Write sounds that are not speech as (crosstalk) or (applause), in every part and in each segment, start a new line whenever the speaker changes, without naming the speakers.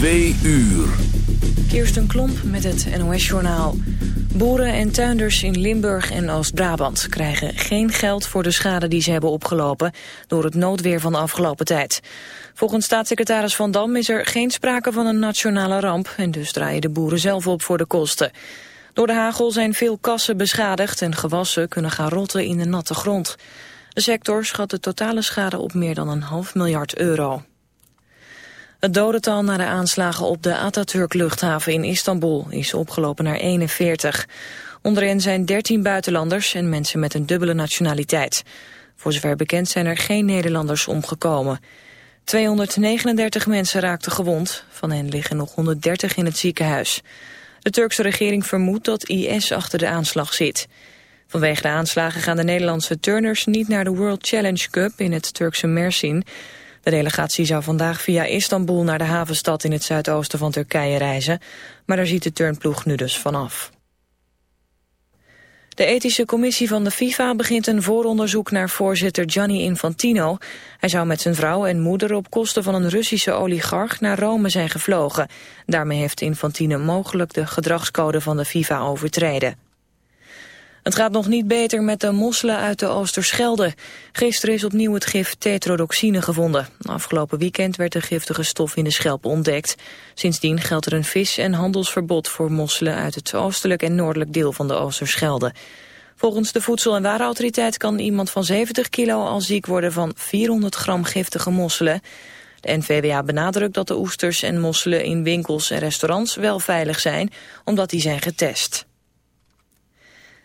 Twee uur.
Kirsten Klomp met het NOS-journaal. Boeren en tuinders in Limburg en Oost-Brabant krijgen geen geld voor de schade die ze hebben opgelopen door het noodweer van de afgelopen tijd. Volgens staatssecretaris Van Dam is er geen sprake van een nationale ramp en dus draaien de boeren zelf op voor de kosten. Door de hagel zijn veel kassen beschadigd en gewassen kunnen gaan rotten in de natte grond. De sector schat de totale schade op meer dan een half miljard euro. Het dodental na de aanslagen op de Atatürk-luchthaven in Istanbul is opgelopen naar 41. Onder hen zijn 13 buitenlanders en mensen met een dubbele nationaliteit. Voor zover bekend zijn er geen Nederlanders omgekomen. 239 mensen raakten gewond, van hen liggen nog 130 in het ziekenhuis. De Turkse regering vermoedt dat IS achter de aanslag zit. Vanwege de aanslagen gaan de Nederlandse turners niet naar de World Challenge Cup in het Turkse Mersin. De delegatie zou vandaag via Istanbul naar de havenstad in het zuidoosten van Turkije reizen, maar daar ziet de turnploeg nu dus vanaf. De ethische commissie van de FIFA begint een vooronderzoek naar voorzitter Gianni Infantino. Hij zou met zijn vrouw en moeder op kosten van een Russische oligarch naar Rome zijn gevlogen. Daarmee heeft Infantino mogelijk de gedragscode van de FIFA overtreden. Het gaat nog niet beter met de mosselen uit de Oosterschelde. Gisteren is opnieuw het gif tetrodoxine gevonden. Afgelopen weekend werd de giftige stof in de schelp ontdekt. Sindsdien geldt er een vis- en handelsverbod voor mosselen uit het oostelijk en noordelijk deel van de Oosterschelde. Volgens de Voedsel- en Warenautoriteit kan iemand van 70 kilo al ziek worden van 400 gram giftige mosselen. De NVWA benadrukt dat de oesters en mosselen in winkels en restaurants wel veilig zijn, omdat die zijn getest.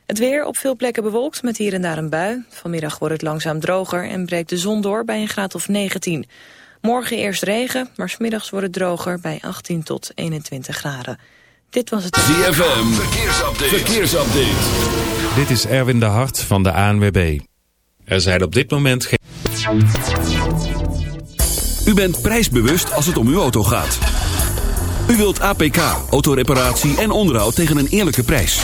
Het weer op veel plekken bewolkt met hier en daar een bui. Vanmiddag wordt het langzaam droger en breekt de zon door bij een graad of 19. Morgen eerst regen, maar smiddags wordt het droger bij 18 tot 21 graden. Dit was het...
ZFM, verkeersupdate. verkeersupdate.
Dit is Erwin de Hart van de ANWB. Er zijn op dit moment geen...
U bent prijsbewust als het om uw auto gaat. U wilt APK, autoreparatie en onderhoud tegen een eerlijke prijs.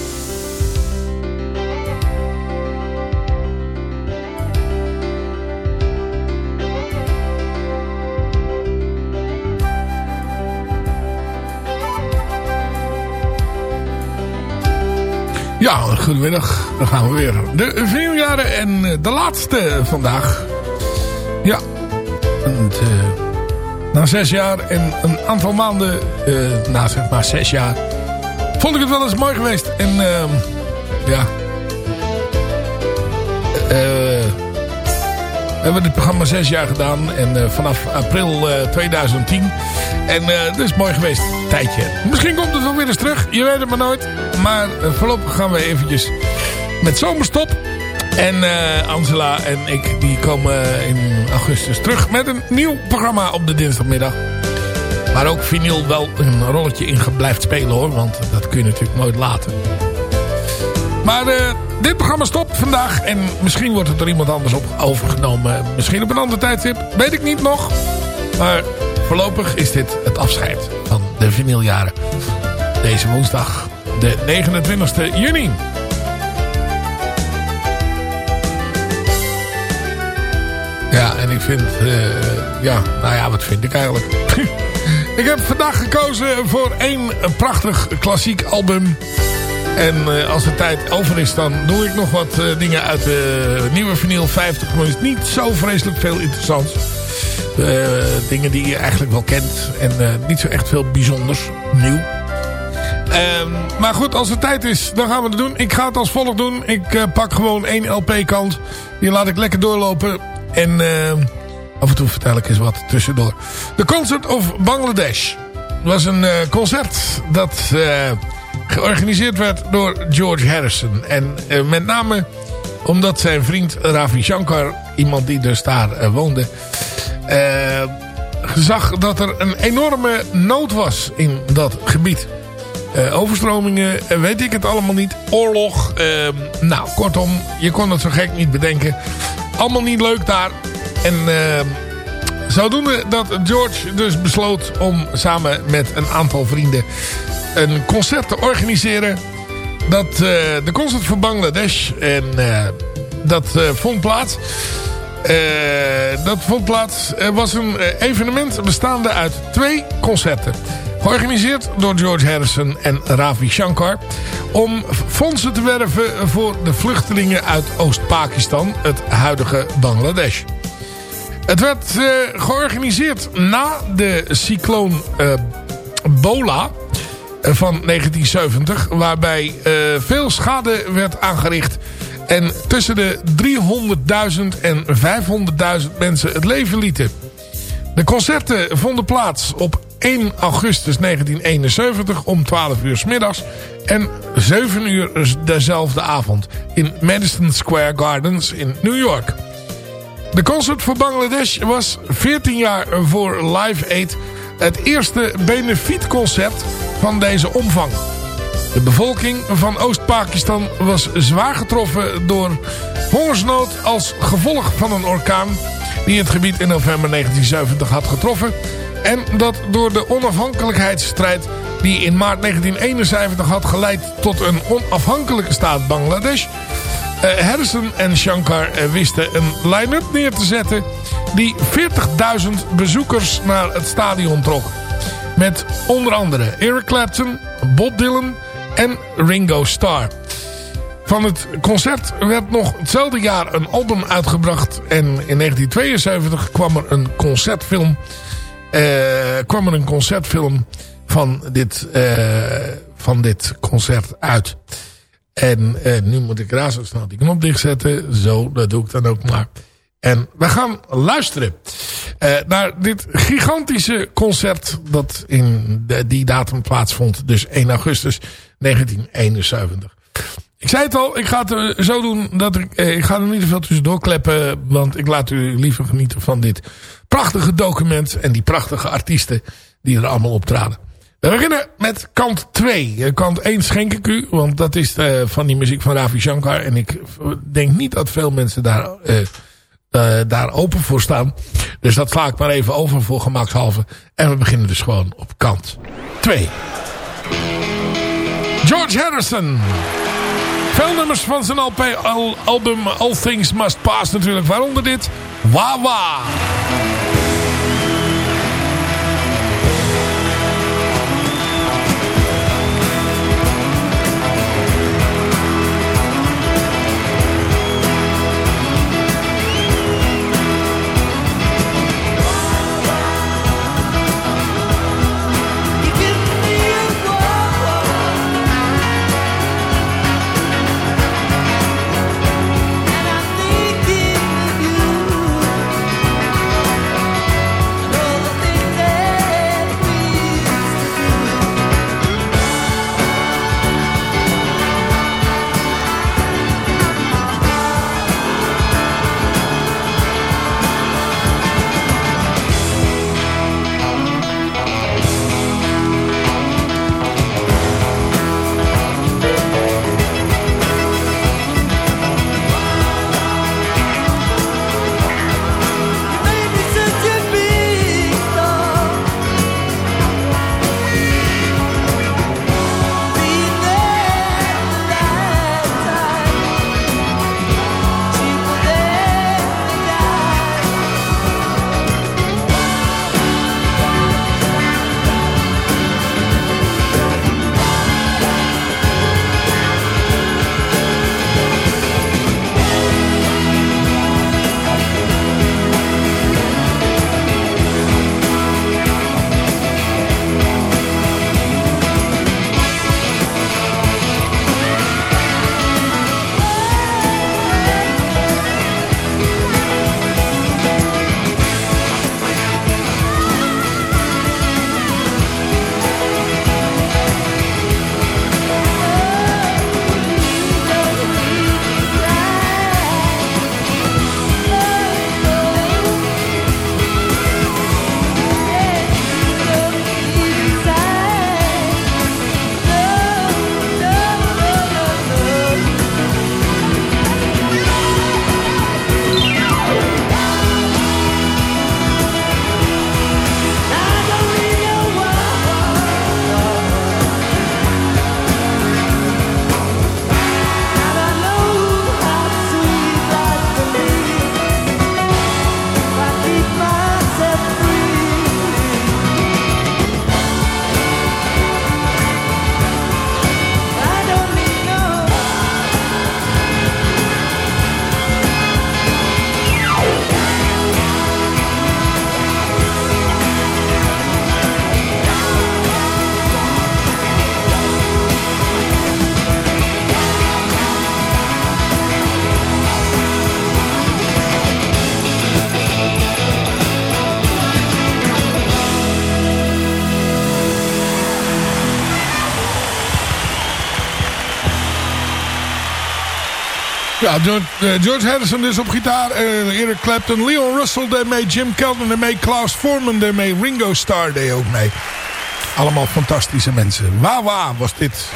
Ja, goedemiddag. Dan gaan we weer. De vinyljaren en eh, de laatste vandaag. Ja. En, uh, na zes jaar en een aantal maanden, uh, na zeg maar zes jaar, vond ik het wel eens mooi geweest. En uh, ja, we hebben dit programma zes jaar gedaan en vanaf april 2010. En dat is mooi geweest, tijdje. Misschien komt het wel weer eens terug, je weet het maar nooit. Maar voorlopig gaan we eventjes met zomerstop. En uh, Angela en ik die komen in augustus terug met een nieuw programma op de dinsdagmiddag. Waar ook vinyl wel een rolletje in blijft spelen hoor. Want dat kun je natuurlijk nooit laten. Maar uh, dit programma stopt vandaag. En misschien wordt het door iemand anders op overgenomen. Misschien op een ander tijdstip. Weet ik niet nog. Maar voorlopig is dit het afscheid van de vinyljaren. Deze woensdag, de 29 juni. Ja, en ik vind... Uh, ja, nou ja, wat vind ik eigenlijk? (laughs) ik heb vandaag gekozen voor één prachtig klassiek album. En uh, als de tijd over is, dan doe ik nog wat uh, dingen uit de nieuwe vinyl 50. Maar is niet zo vreselijk veel interessants. dingen die je eigenlijk wel kent. En niet zo echt veel bijzonders. Nieuw. Ehm, maar goed, als het tijd is, dan gaan we het doen. Ik ga het als volgt doen. Ik pak gewoon één LP-kant. Die laat ik lekker doorlopen. En af en toe vertel ik eens wat tussendoor. The Concert of Bangladesh was een concert dat georganiseerd werd door George Harrison. En uh, met name omdat zijn vriend Ravi Shankar, iemand die dus daar uh, woonde... Uh, zag dat er een enorme nood was in dat gebied. overstromingen, weet ik het allemaal niet. Oorlog, nou kortom, je kon het zo gek niet bedenken. Allemaal niet leuk daar. En zodoende dat George dus besloot om samen met een aantal vrienden een concert te organiseren. Dat, uh, de concert voor Bangladesh. En uh, dat uh, vond plaats. dat vond plaats. Er was een evenement bestaande uit twee concerten. Georganiseerd door George Harrison en Ravi Shankar. Om fondsen te werven voor de vluchtelingen uit Oost-Pakistan. Het huidige Bangladesh. Het werd georganiseerd na de cycloon Bola van 1970. Waarbij uh, veel schade werd aangericht. En tussen de 300.000 en 500.000 mensen het leven lieten. De concerten vonden plaats op 1 augustus 1971 om 12 uur s middags. En 7 uur dezelfde avond in Madison Square Gardens in New York. De concert voor Bangladesh was 14 jaar voor Live Aid het eerste benefietconcert van deze omvang. De bevolking van Oost-Pakistan was zwaar getroffen door hongersnood als gevolg van een orkaan die het gebied in november 1970 had getroffen. En dat door de onafhankelijkheidsstrijd die in maart 1971 had geleid tot een onafhankelijke staat Bangladesh... Uh, Harrison en Shankar uh, wisten een line-up neer te zetten die 40.000 bezoekers naar het stadion trok. Met onder andere Eric Clapton, Bob Dylan en Ringo Starr. Van het concert werd nog hetzelfde jaar een album uitgebracht. En in 1972 kwam er een concertfilm, uh, kwam er een concertfilm van dit, uh, van dit concert uit. En uh, nu moet ik razendsnel die knop dichtzetten. Zo, dat doe ik dan ook maar. En we gaan luisteren uh, naar dit gigantische concert dat in die datum plaatsvond. Dus 1 augustus 1971. Ik zei het al, ik ga het zo doen dat ik, uh, ik ga er niet te veel tussendoor kleppen. Want ik laat u liever genieten van dit prachtige document en die prachtige artiesten die er allemaal optraden. We beginnen met kant 2. Kant 1 schenk ik u, want dat is van die muziek van Ravi Shankar. En ik denk niet dat veel mensen daar uh, daar open voor staan. Dus dat sla ik maar even over voor gemakshalve. En we beginnen dus gewoon op kant 2. George Harrison. Veel nummers van zijn LP, album All Things Must Pass natuurlijk. Waaronder dit. Wawa.
Ja, George, uh, George, Harrison dus op gitaar. Uh, Eric Clapton, Leon Russell deed mee. Jim Kelton deed mee. Klaus Forman deed mee. Ringo Starr deed ook mee. Allemaal fantastische mensen. Wawa was dit.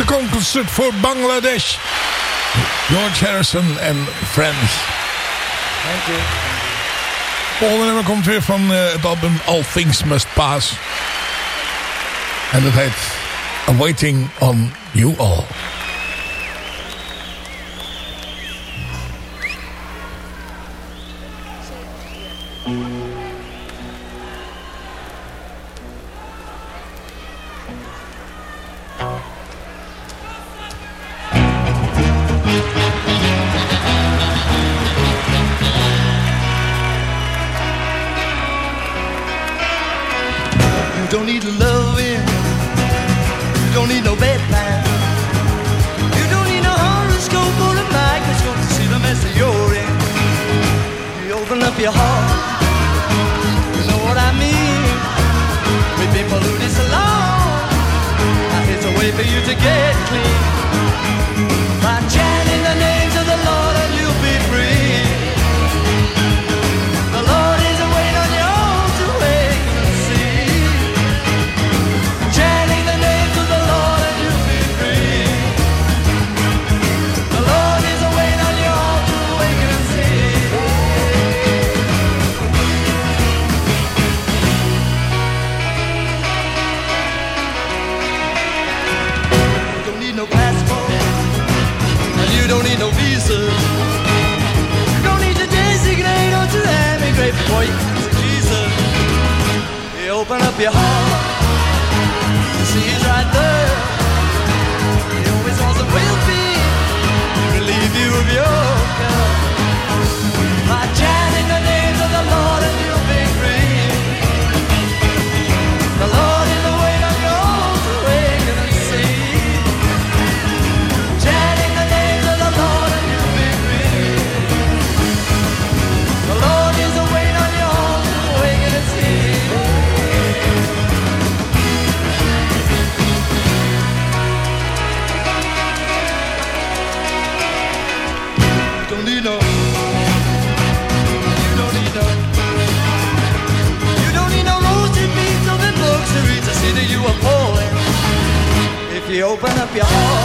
De concert voor Bangladesh. George Harrison en Friends. Dank u. Volgende nummer komt weer van eh, het album All Things Must Pass. En dat heet
Awaiting on You All.
don't need loving. You don't need no bedtime. You don't need no horoscope or a microscope to see the mess that you're in. You open up your heart. You know what I mean? We've been polluted so long. It's a way for you to get clean. open up your heart.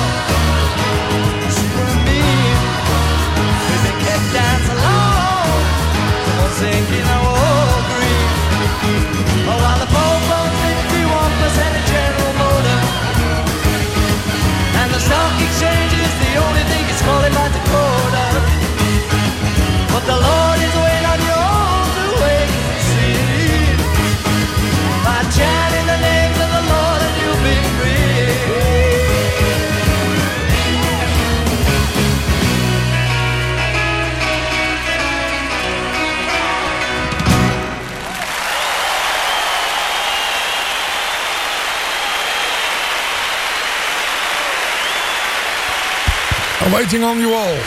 Waiting on You All.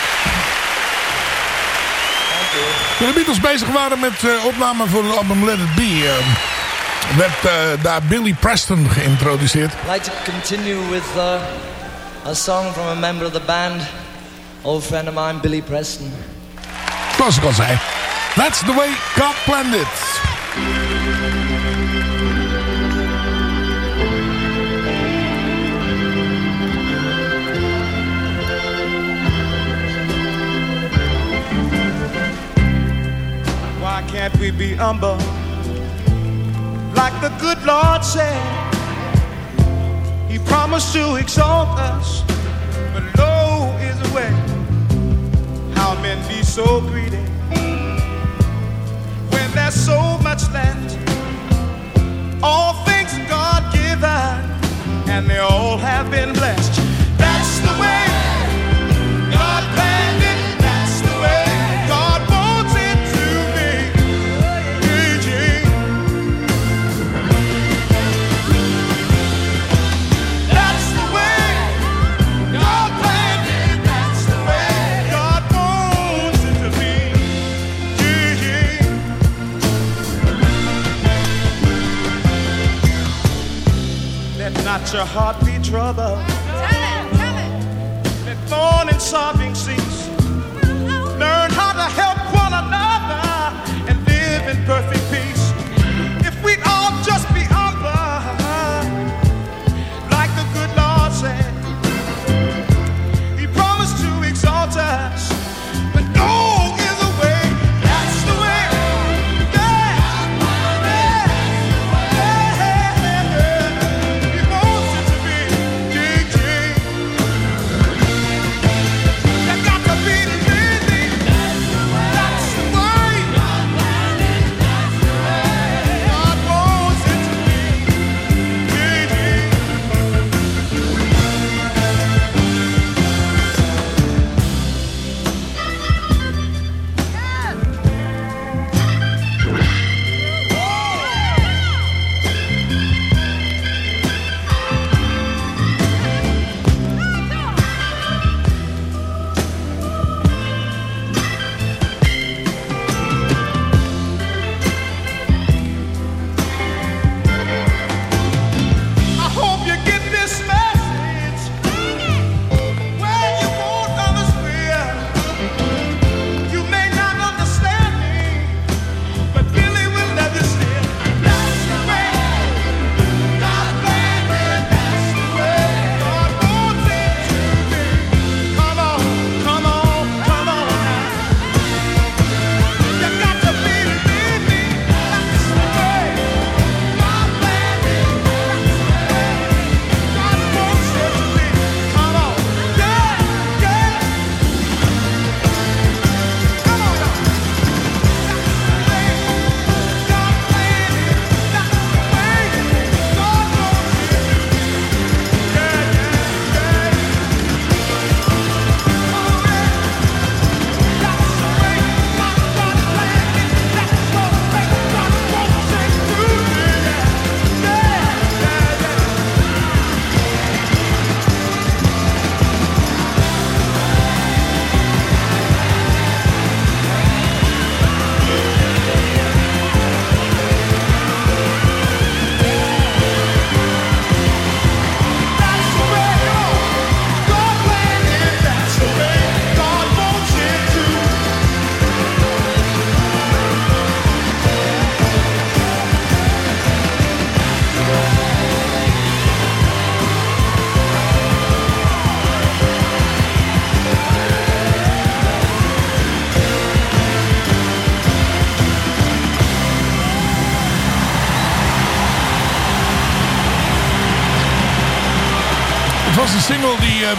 Toen de Beatles bezig waren met uh, opname voor het album Let It Be... Uh, werd uh, daar Billy Preston geïntroduceerd.
I'd like to continue with uh, a song from a member of the band. Old friend of mine, Billy Preston.
Zoals ik al zei. That's the way God planned it.
can't we be humble? Like the good Lord said, He promised to exalt us, but low is the way. How men be so greedy when there's so much left. All things God given, and they all have been blessed.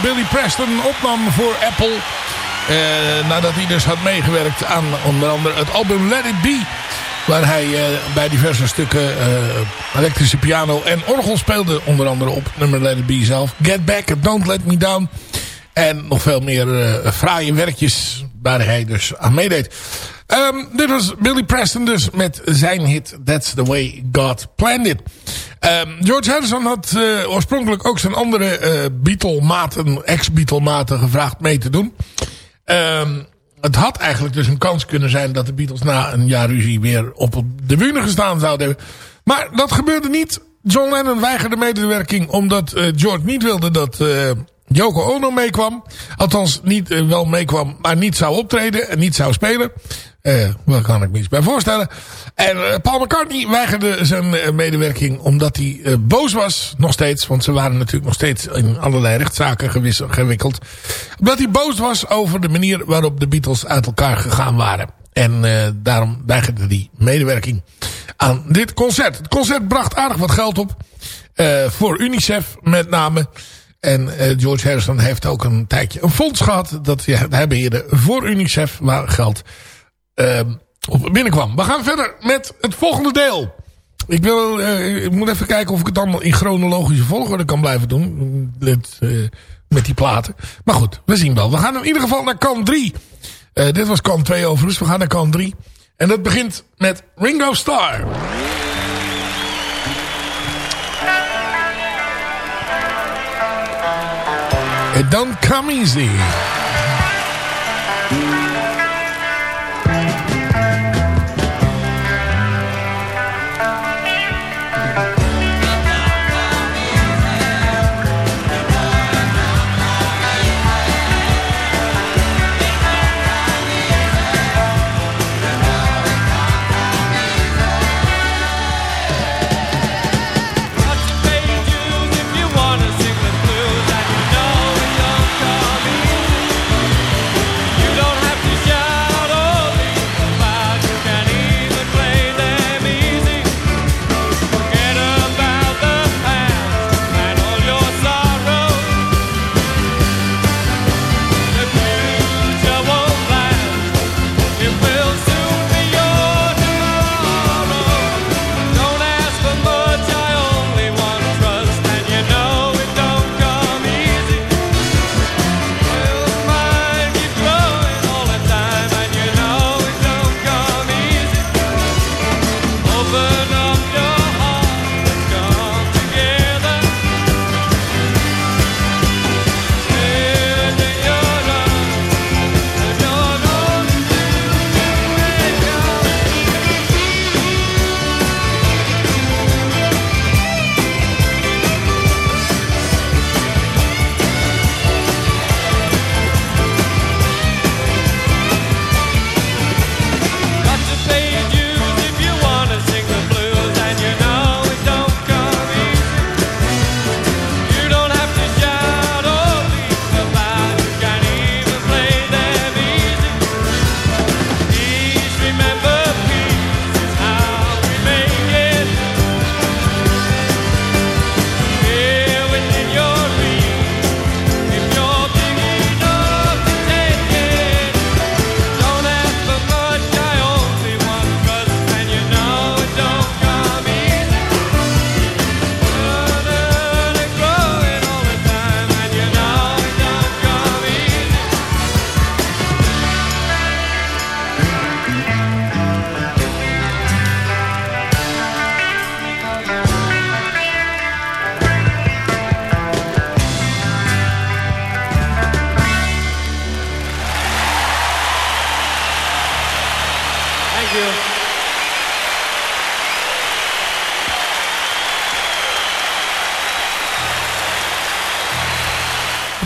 Billy Preston opnam voor Apple. Eh, nadat hij dus had meegewerkt aan onder andere het album Let It Be. Waar hij eh, bij diverse stukken elektrische piano en orgel speelde. Onder andere op nummer Let It Be zelf. Get Back, Don't Let Me Down. En nog veel meer fraaie werkjes waar hij dus aan meedeed. Um, dit was Billy Preston dus met zijn hit That's the Way God Planned It. Um, George Harrison had uh, oorspronkelijk ook zijn andere uh, Beatle-maten, ex-Beatle-maten gevraagd mee te doen. Um, het had eigenlijk dus een kans kunnen zijn dat de Beatles na een jaar ruzie weer op de bühne gestaan zouden hebben. Maar dat gebeurde niet. John Lennon weigerde medewerking omdat uh, George niet wilde dat Yoko Ono meekwam. Althans, niet, uh, wel meekwam, maar niet zou optreden en niet zou spelen. Uh, daar kan ik me iets bij voorstellen. En uh, Paul McCartney weigerde zijn medewerking omdat hij boos was. Nog steeds, want ze waren natuurlijk nog steeds in allerlei rechtszaken gewikkeld. Omdat hij boos was over de manier waarop de Beatles uit elkaar gegaan waren. En daarom weigerde hij medewerking aan dit concert. Het concert bracht aardig wat geld op. voor UNICEF met name. En uh, George Harrison heeft ook een tijdje een fonds gehad. Dat hebben hier voor UNICEF waar geld uh, op binnenkwam. We gaan verder met het volgende deel. Ik, wil, uh, ik moet even kijken of ik het allemaal in chronologische volgorde kan blijven doen. Met, met die platen. Maar goed, we zien wel. We gaan in ieder geval naar kant 3. dit was kant 2 overigens. We gaan naar kant 3. En dat begint met Ringo Starr. It don't come easy.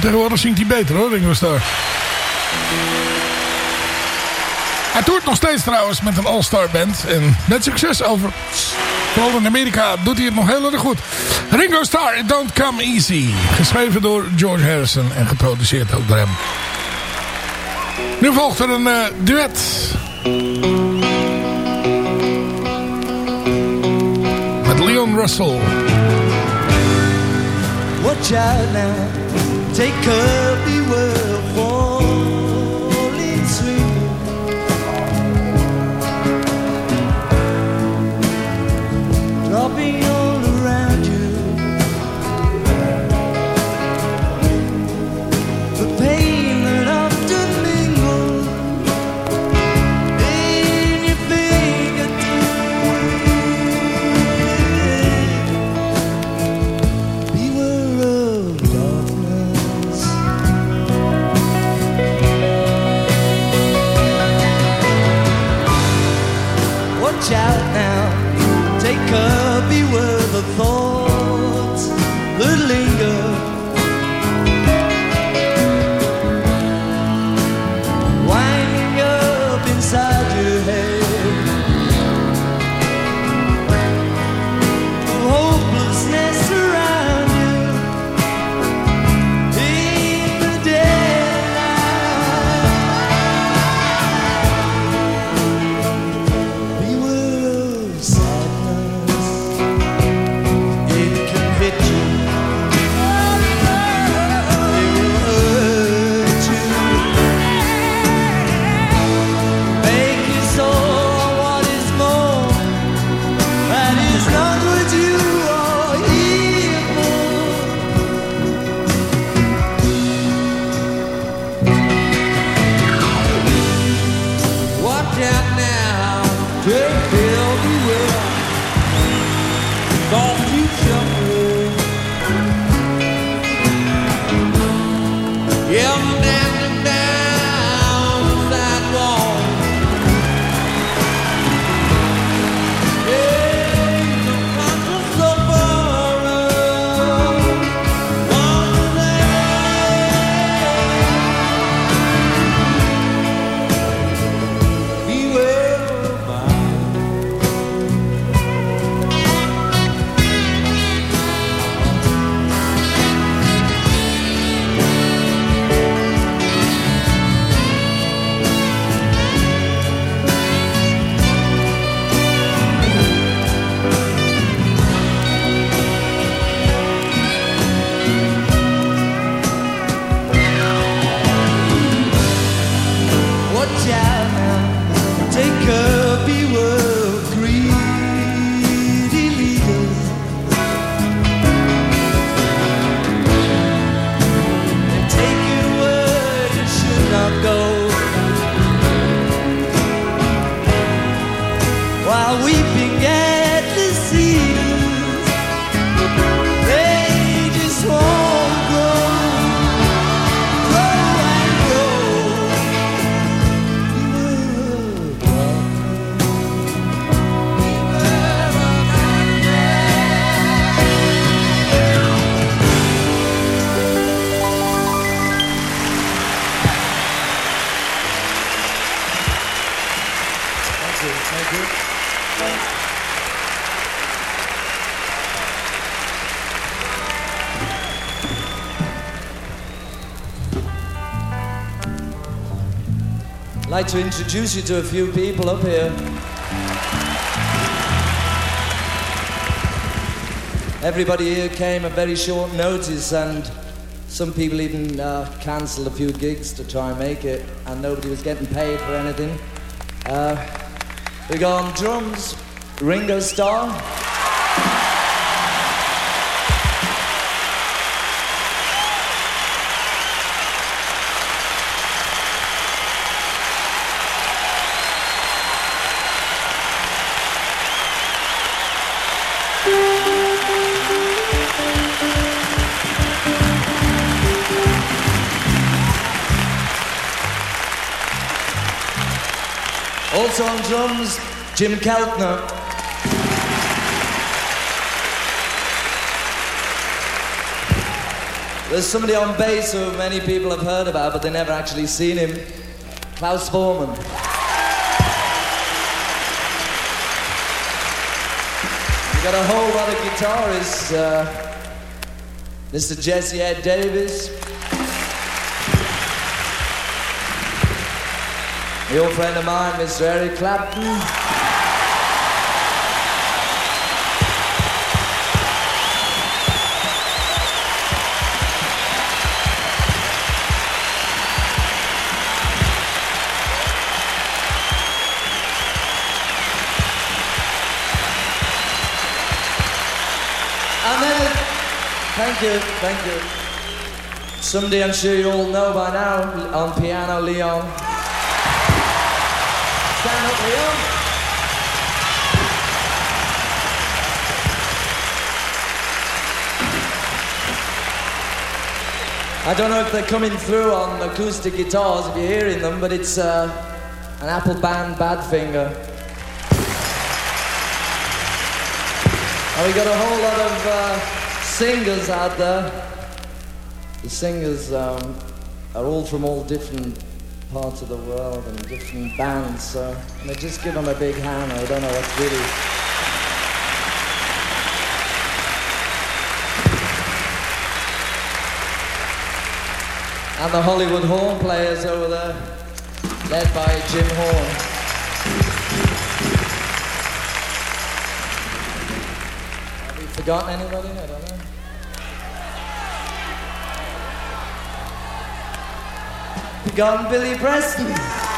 Tegenwoordig zingt hij beter hoor, Ringo Starr. Hij toert nog steeds trouwens met een all-star band. En met succes over. Vooral in Amerika doet hij het nog heel erg goed. Ringo Starr, It Don't Come Easy. Geschreven door George Harrison en geproduceerd ook door hem. Nu volgt er een uh, duet. Met Leon Russell.
Watch out now. Take up the word. could be worth a thought. Like to introduce you to a few people up here. Everybody here came at very short notice, and some people even uh, cancelled a few gigs to try and make it, and nobody was getting paid for anything. Uh, we got on drums, Ringo Starr. Also on drums, Jim Keltner. There's somebody on bass who many people have heard about, but they never actually seen him. Klaus Bormann. We've got a whole lot of guitarists. Uh, Mr. Jesse Ed Davis. The old friend of mine, Mr. Eric Clapton. And then, thank you, thank you. Someday I'm sure you all know by now, on piano, Leon. I don't know if they're coming through on acoustic guitars if you're hearing them, but it's uh, an Apple band Badfinger. And we got a whole lot of uh, singers out there. The singers um, are all from all different parts of the world and different bands, so I just give them a big hand. I don't know what's really. And the Hollywood horn players over there, led by Jim Horn. Forgotten anybody? I don't know. Forgotten Billy Preston.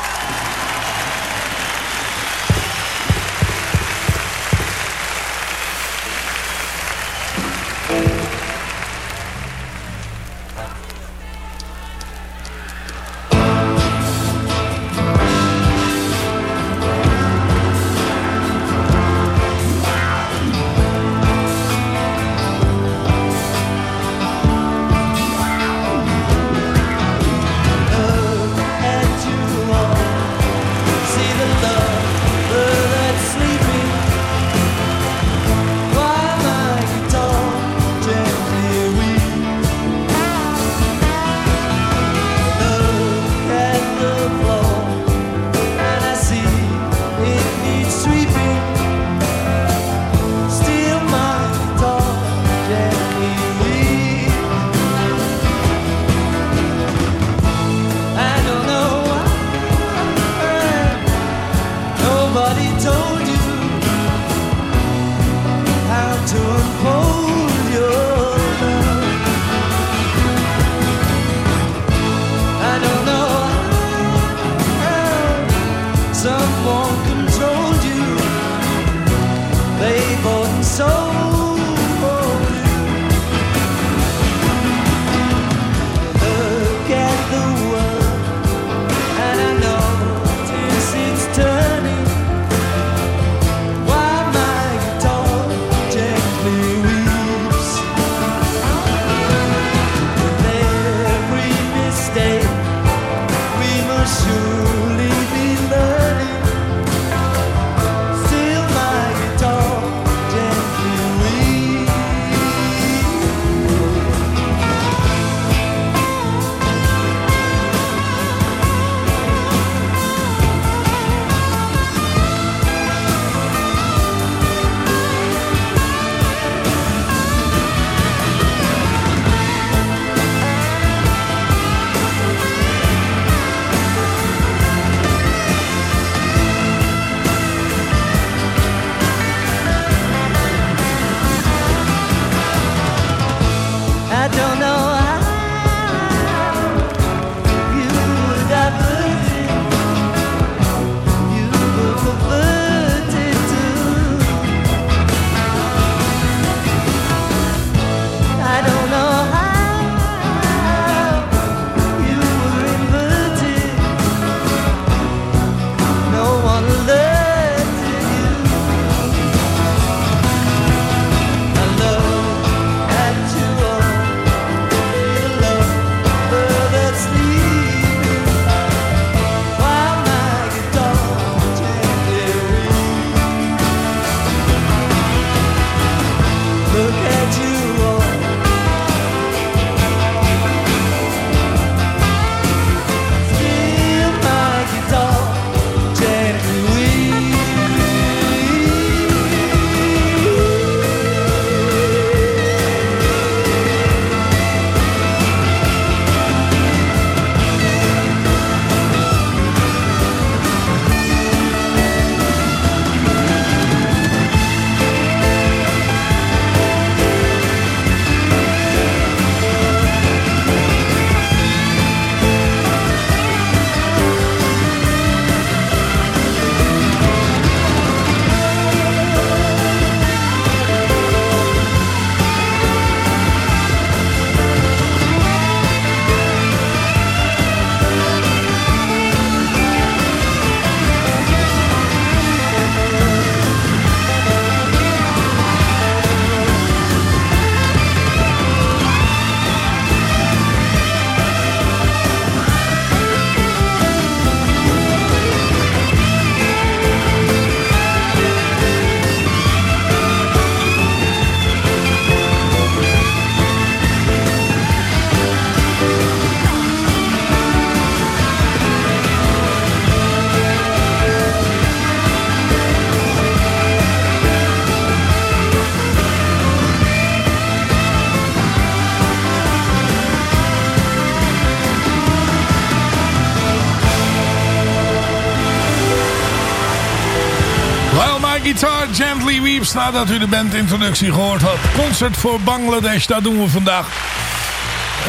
Nadat u de bandintroductie gehoord had. Concert voor Bangladesh, dat doen we vandaag.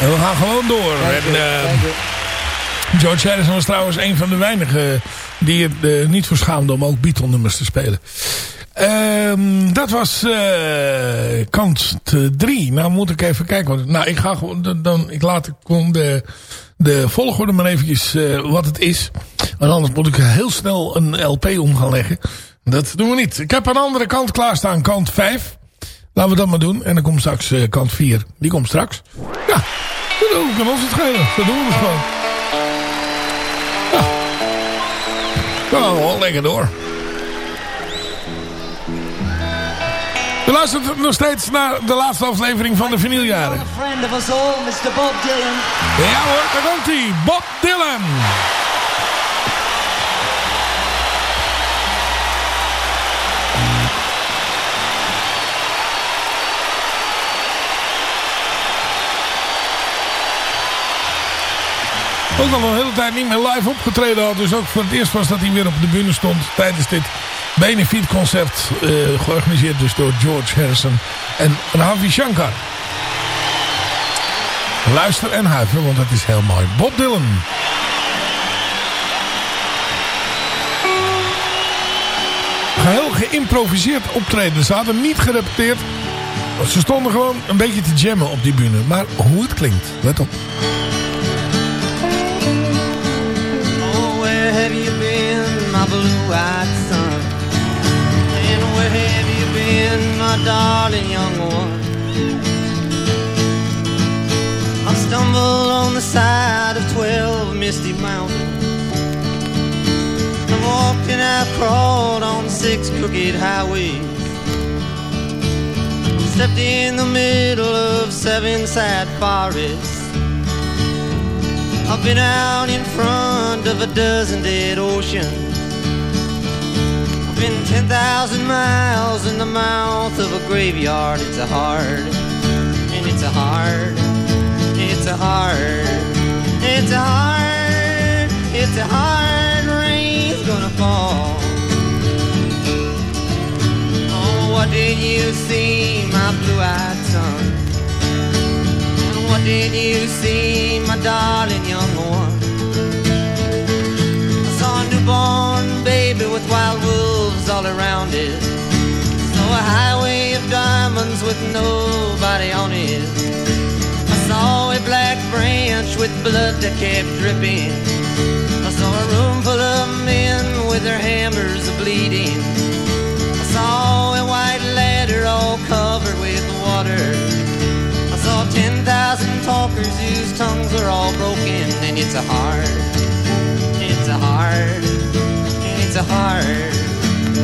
En we gaan gewoon door. En, uh, George Harrison was trouwens een van de weinigen die het uh, niet verschaamde om ook Beatle-nummers te spelen. Um, dat was uh, kant 3. Nou moet ik even kijken. Nou, ik ga gewoon, dan, ik laat de, de volgorde maar eventjes wat het is. Want anders moet ik heel snel een LP om gaan leggen. Dat doen we niet. Ik heb een andere kant klaarstaan, kant 5. Laten we dat maar doen. En dan komt straks uh, kant 4. Die komt straks. Ja, dat kan ons het schelen. Dat doen we dus gewoon. Ja. We wel lekker door. We luistert nog steeds naar de laatste aflevering van de vinyljaren. Ja hoor, daar komt hij. Bob Dylan. Ook al een hele tijd niet meer live opgetreden had. Dus ook voor het eerst was dat hij weer op de bühne stond tijdens dit benefietconcert. Uh, georganiseerd dus door George Harrison en Ravi Shankar. Luister en huiver, want dat is heel mooi. Bob Dylan. Geheel geïmproviseerd optreden. Ze hadden niet gerepeteerd. Ze stonden gewoon een beetje te jammen op die bühne. Maar hoe het klinkt, let op. blue-eyed son? And where have you been, my darling young one? I stumbled on the side of twelve misty mountains. I walked and I crawled on six crooked highways. Stepped in the middle of seven sad forests. I've been out in front of a dozen dead oceans. Been 10,000 miles in the mouth of a graveyard. It's a hard, and it's a hard, it's a hard, it's a hard, it's a hard rain's gonna fall. Oh, what did you see, my blue-eyed son? What did you see, my darling young one? I saw a newborn wild wolves all around it. Saw a highway of diamonds with nobody on it. I saw a black branch with blood that kept dripping. I saw a room full of men with their hammers bleeding. I saw a white ladder all covered with water I saw 10,000 talkers whose tongues were all broken. And it's a hard, it's a hard, a hard,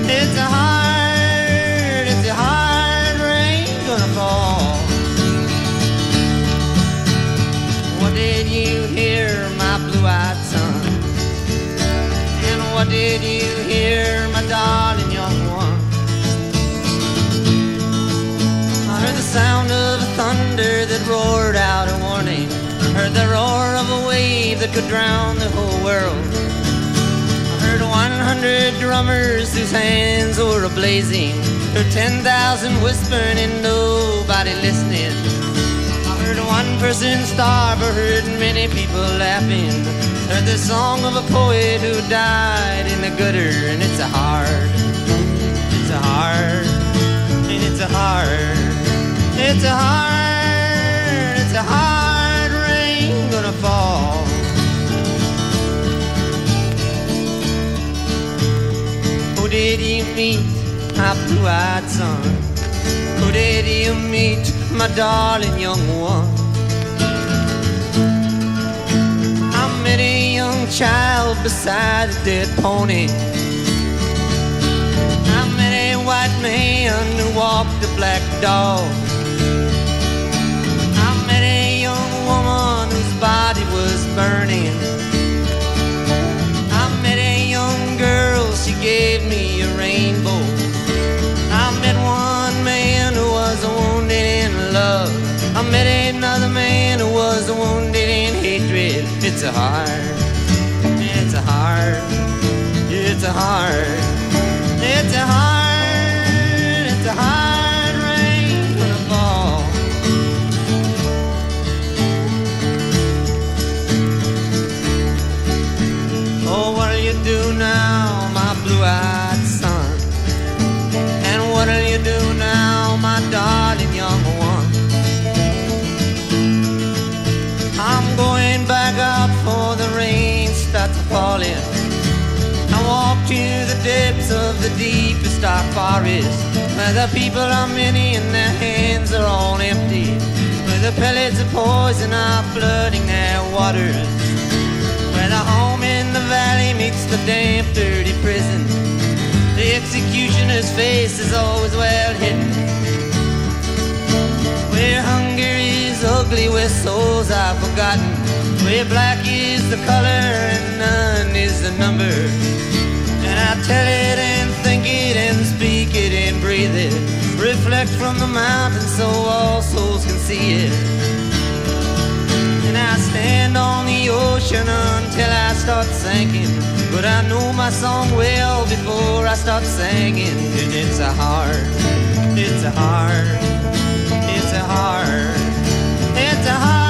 it's a hard, it's a hard rain gonna fall. What did you hear, my blue-eyed son? And what did you hear, my darling young one? I heard the sound of thunder that roared out a warning. Heard the roar of a wave that could drown the whole world. 100 drummers whose hands were ablazing. Heard 10,000 whispering and nobody listening. I heard one person starve, I heard many people laughing. Heard the song of a poet who died in the gutter, and it's a hard, it's a hard, and it's a hard. It's a hard, it's a hard Did you meet, my blue-eyed son? Did you meet, my darling young one? I met a young child beside a dead pony. I met a white man who walked a black dog. I met a young woman whose body was burning. Gave me a rainbow. I met one man who was wounded in love. I met another man who was wounded in hatred. It's a heart. it's a heart. it's a hard, dark forest, where the people are many and their hands are all empty, where the pellets of poison are flooding their waters, where the home in the valley meets the damp, dirty prison. The executioner's face is always well hidden. Where hunger is ugly, where souls are forgotten. Where black is the color and none is the number. I tell it and think it and speak it and breathe it. Reflect from the mountain so all souls can see it. And I stand on the ocean until I start sinking. But I know my song well before I start singing. And it's a heart, it's a heart, it's a heart, it's a heart,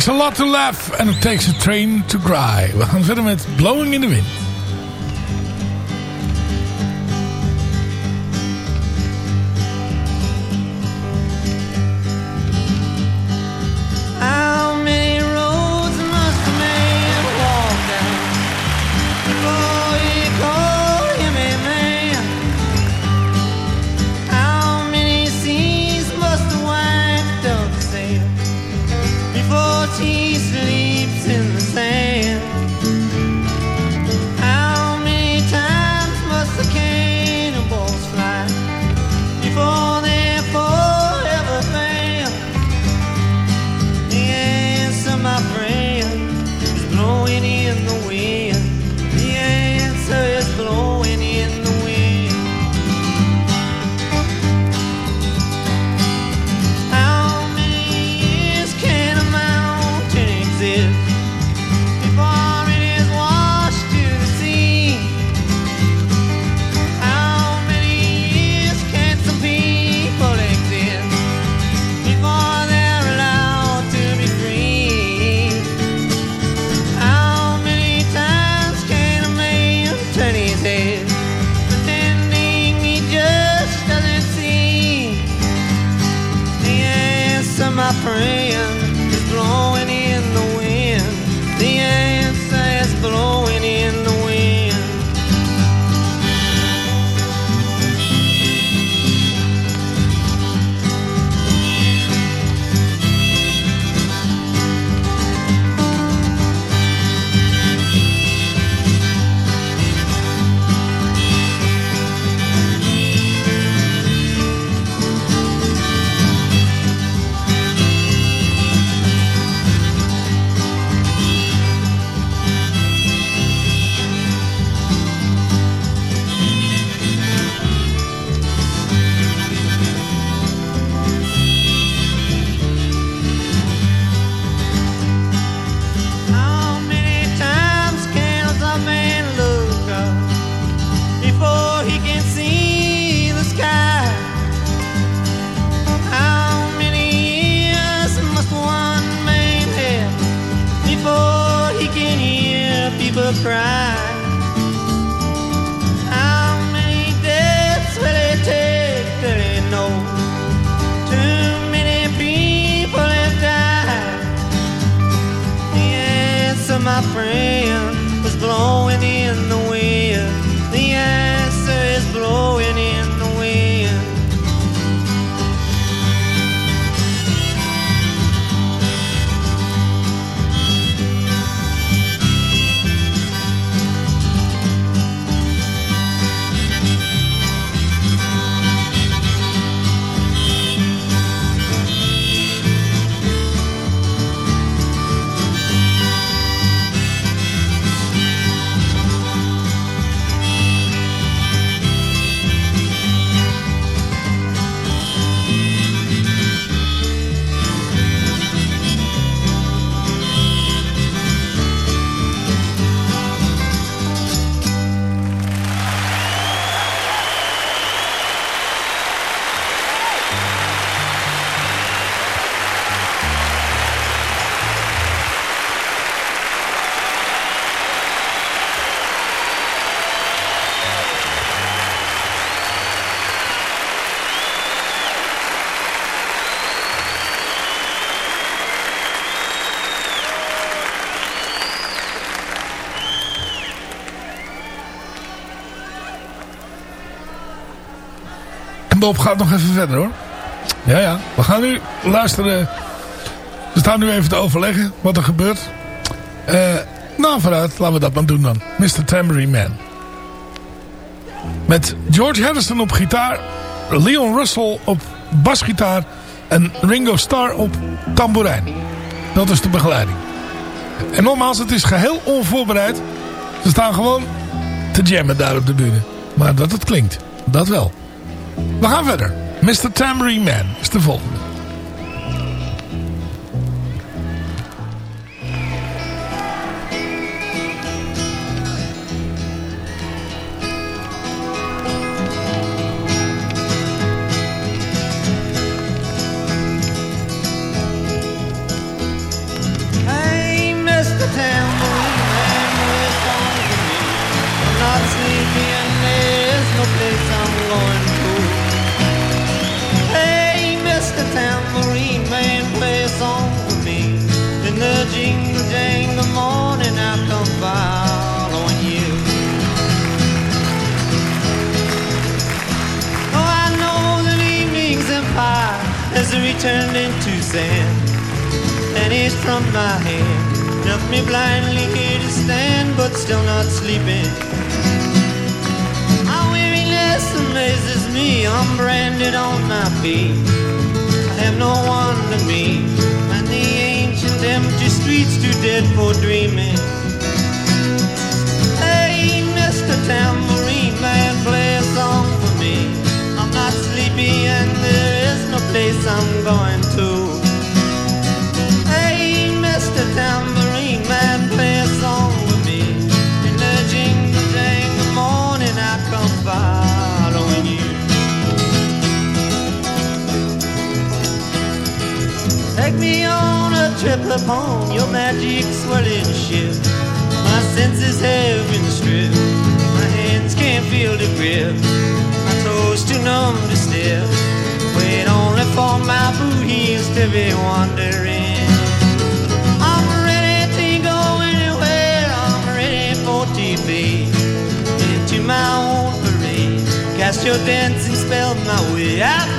Takes a lot to laugh and it takes a train to cry. We gaan verder met Blowing in the Wind.
Bob gaat nog even verder hoor. Ja, ja. We gaan nu luisteren. We staan nu even te overleggen wat er gebeurt. Eh, na nou, vooruit. Laten we dat maar doen dan. Mr. Tambourine Man. Met George Harrison op gitaar. Leon Russell op basgitaar. En Ringo Starr op tamboerijn. Dat is de begeleiding. En nogmaals, het is geheel onvoorbereid. Ze staan gewoon te jammen daar op de bühne. Maar dat het klinkt, dat wel. We gaan verder. Mr. Tambourine Man is de volgende.
Your
dancing spell my way. I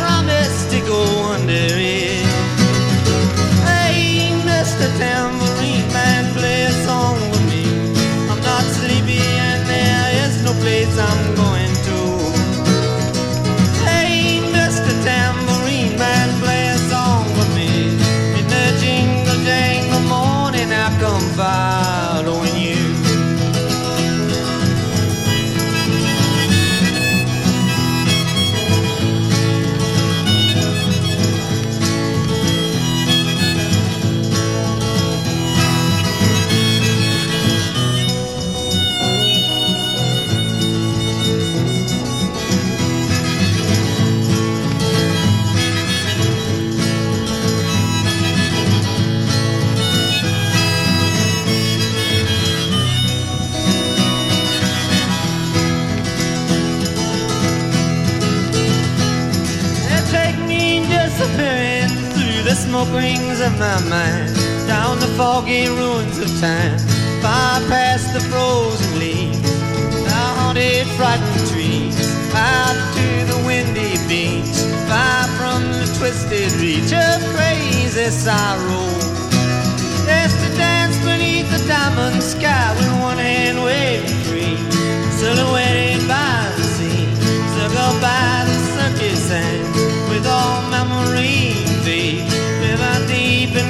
smoke rings of my mind, down the foggy ruins of time, far past the frozen leaves, the haunted, frightened trees, out to the windy beach, far from the twisted reach of crazy sorrow. There's to dance beneath the diamond sky with one hand waving free, silhouetted by the sea, circled by the circus sands, with all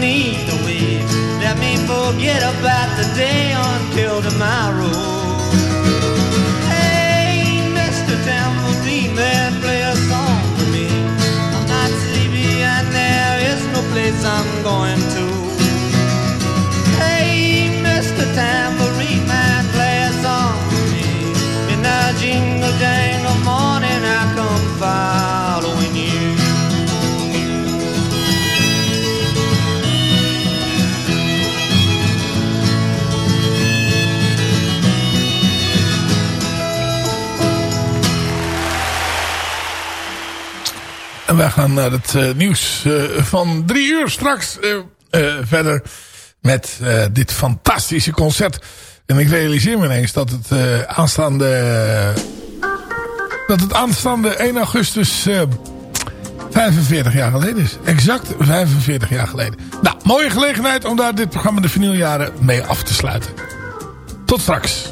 beneath the waves. Let me forget about the day until tomorrow. Hey, Mr. Tambourine Man, play a song for me. I'm not sleepy and there is no place I'm going to. Hey, Mr. Tambourine Man, play a song for me. In the jingle jangle morning, I come following
En wij gaan naar het eh, nieuws eh, van drie uur straks eh, verder met dit fantastische concert. En ik realiseer me ineens dat het aanstaande... dat het aanstaande 1 augustus eh, 45 jaar geleden is. Exact 45 jaar geleden. Nou, mooie gelegenheid om daar dit programma de vinyljaren mee af te sluiten. Tot straks.